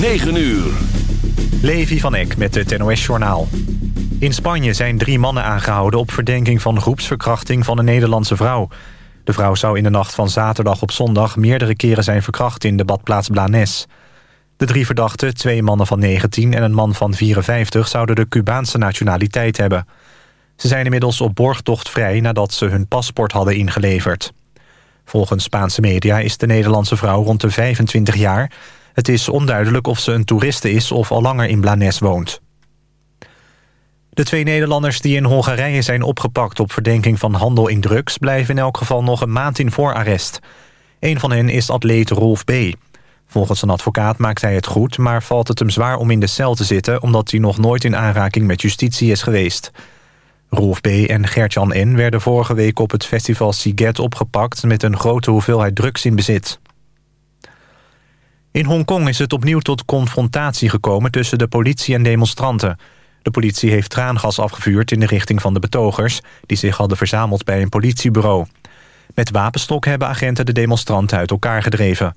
9 uur. Levi van Eck met het NOS-journaal. In Spanje zijn drie mannen aangehouden op verdenking van groepsverkrachting van een Nederlandse vrouw. De vrouw zou in de nacht van zaterdag op zondag meerdere keren zijn verkracht in de badplaats Blanes. De drie verdachten, twee mannen van 19 en een man van 54, zouden de Cubaanse nationaliteit hebben. Ze zijn inmiddels op borgtocht vrij nadat ze hun paspoort hadden ingeleverd. Volgens Spaanse media is de Nederlandse vrouw rond de 25 jaar. Het is onduidelijk of ze een toeriste is of al langer in Blanes woont. De twee Nederlanders die in Hongarije zijn opgepakt op verdenking van handel in drugs... blijven in elk geval nog een maand in voorarrest. Een van hen is atleet Rolf B. Volgens een advocaat maakt hij het goed, maar valt het hem zwaar om in de cel te zitten... omdat hij nog nooit in aanraking met justitie is geweest. Rolf B. en Gertjan N. werden vorige week op het festival Siget opgepakt... met een grote hoeveelheid drugs in bezit. In Hongkong is het opnieuw tot confrontatie gekomen tussen de politie en demonstranten. De politie heeft traangas afgevuurd in de richting van de betogers... die zich hadden verzameld bij een politiebureau. Met wapenstok hebben agenten de demonstranten uit elkaar gedreven.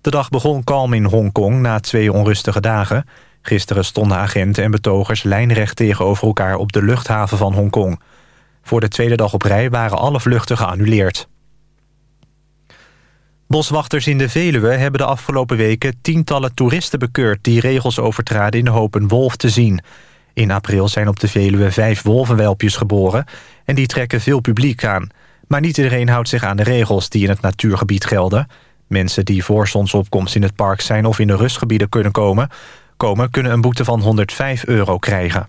De dag begon kalm in Hongkong na twee onrustige dagen. Gisteren stonden agenten en betogers lijnrecht tegenover elkaar... op de luchthaven van Hongkong. Voor de tweede dag op rij waren alle vluchten geannuleerd. Boswachters in de Veluwe hebben de afgelopen weken tientallen toeristen bekeurd... die regels overtraden in de hoop een wolf te zien. In april zijn op de Veluwe vijf wolvenwelpjes geboren... en die trekken veel publiek aan. Maar niet iedereen houdt zich aan de regels die in het natuurgebied gelden. Mensen die voor zonsopkomst in het park zijn of in de rustgebieden kunnen komen... komen kunnen een boete van 105 euro krijgen.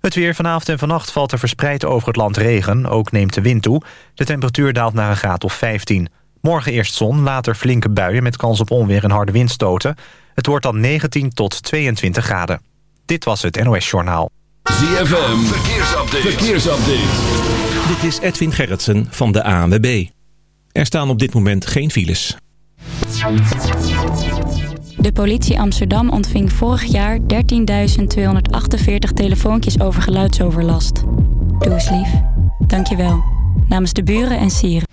Het weer vanavond en vannacht valt er verspreid over het land regen. Ook neemt de wind toe. De temperatuur daalt naar een graad of 15. Morgen eerst zon, later flinke buien met kans op onweer en harde windstoten. Het wordt dan 19 tot 22 graden. Dit was het NOS Journaal. ZFM, verkeersupdate. verkeersupdate. Dit is Edwin Gerritsen van de ANWB. Er staan op dit moment geen files. De politie Amsterdam ontving vorig jaar 13.248 telefoontjes over geluidsoverlast. Doe eens lief. Dank je wel. Namens de buren en sieren.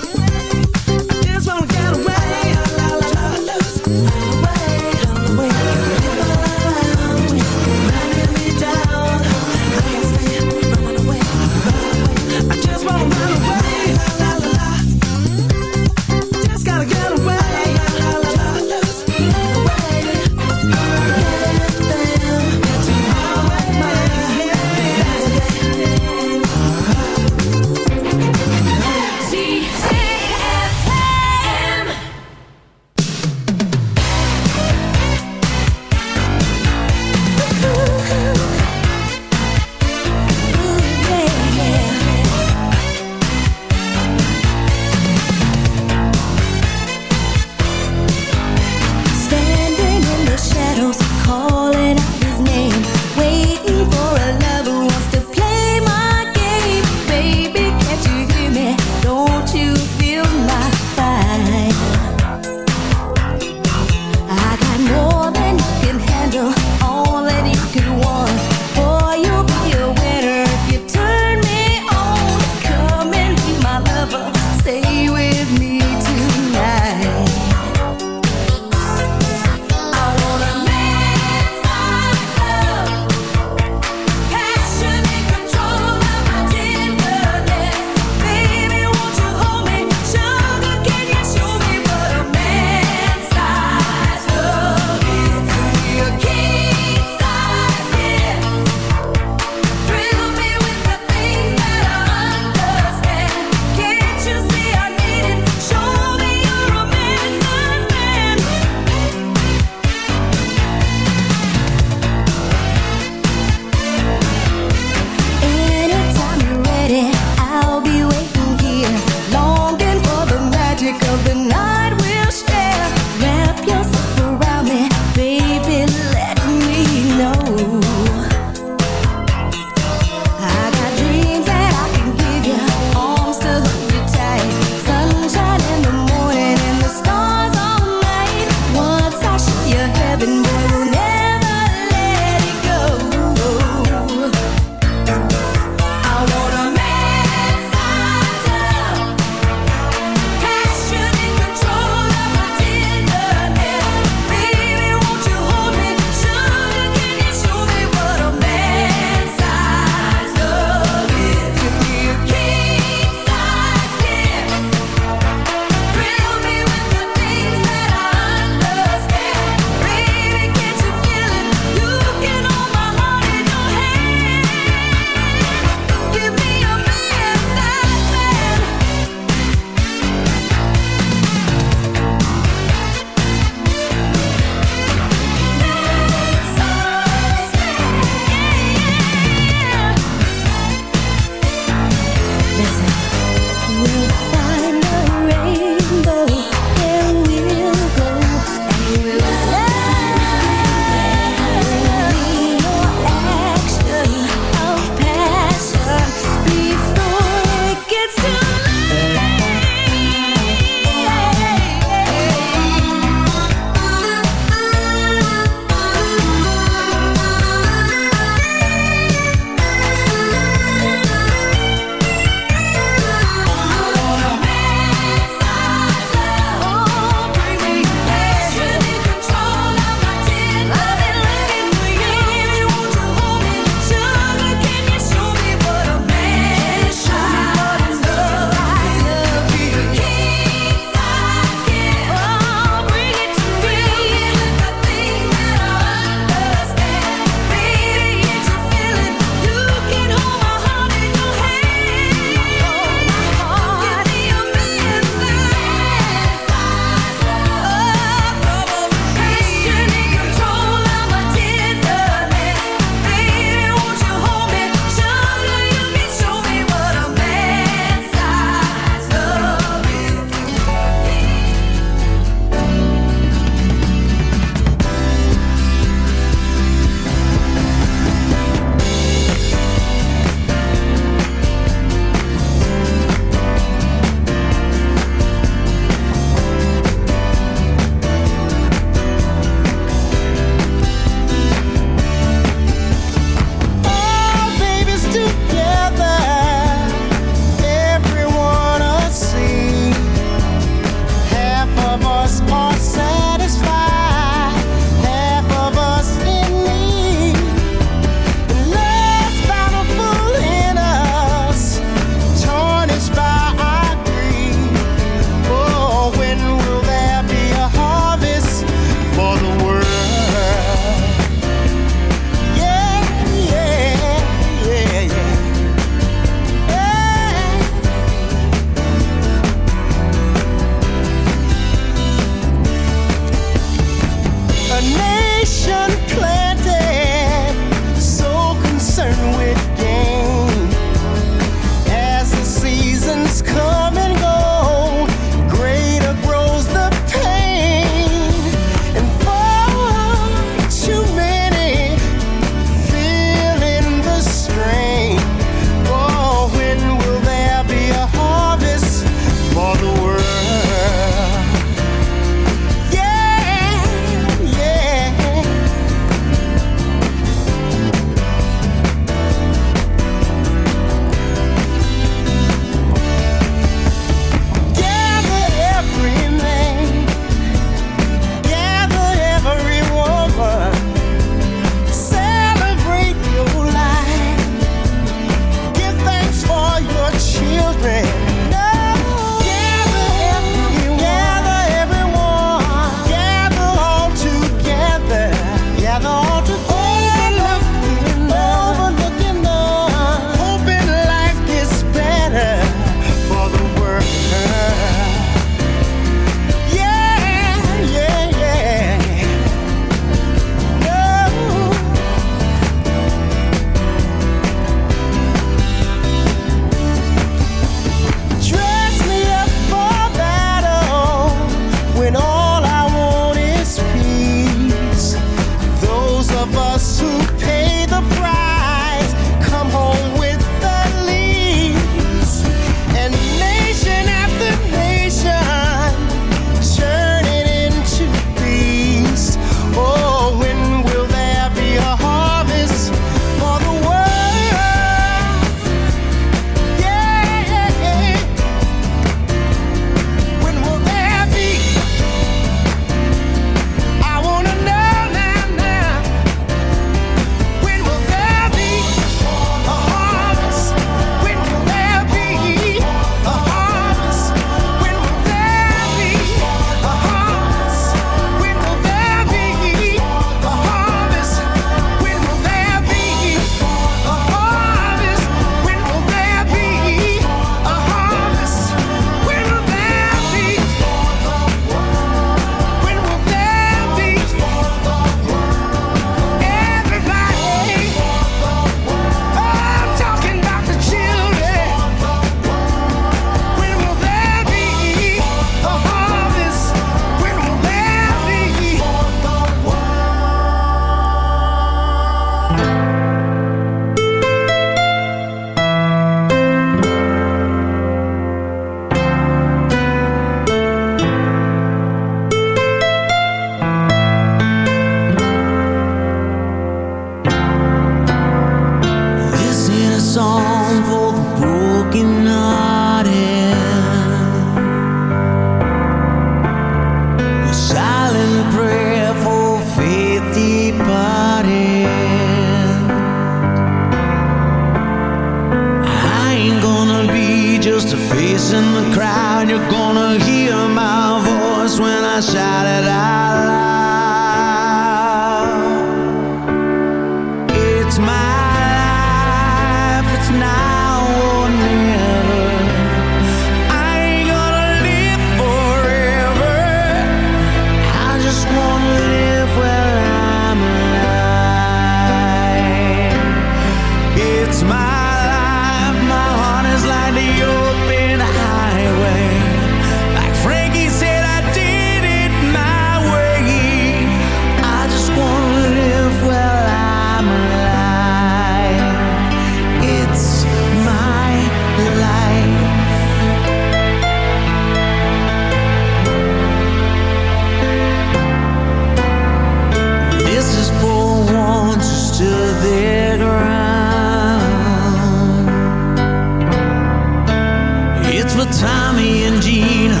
Tommy and Gina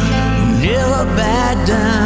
never back down.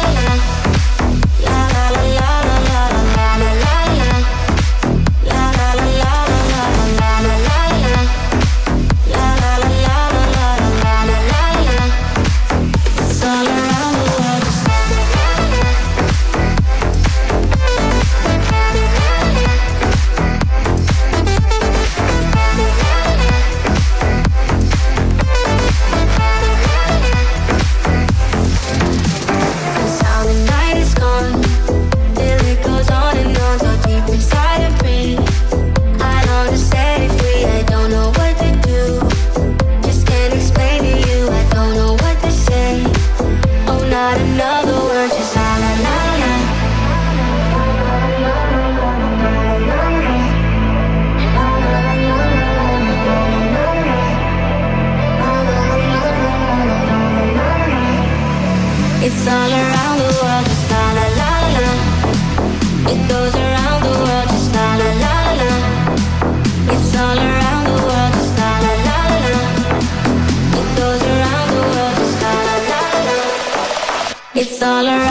All around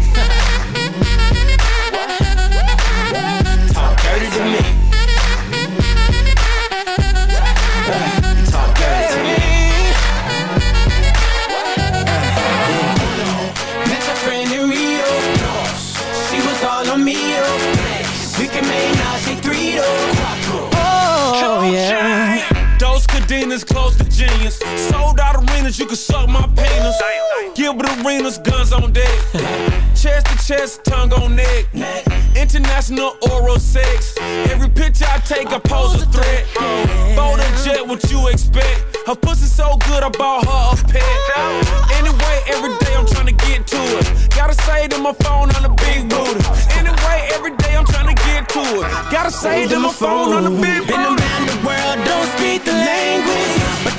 Arenas, guns on deck. chest to chest, tongue on neck. International oral sex. Every picture I take, I pose a threat. Bold and jet, what you expect? Her pussy so good, I bought her a pet. Anyway, every day I'm trying to get to it. Gotta say to my phone on the big booty. Anyway, every day I'm trying to get to it. Gotta say to my phone on the big Been booty. around the world, don't speak the language.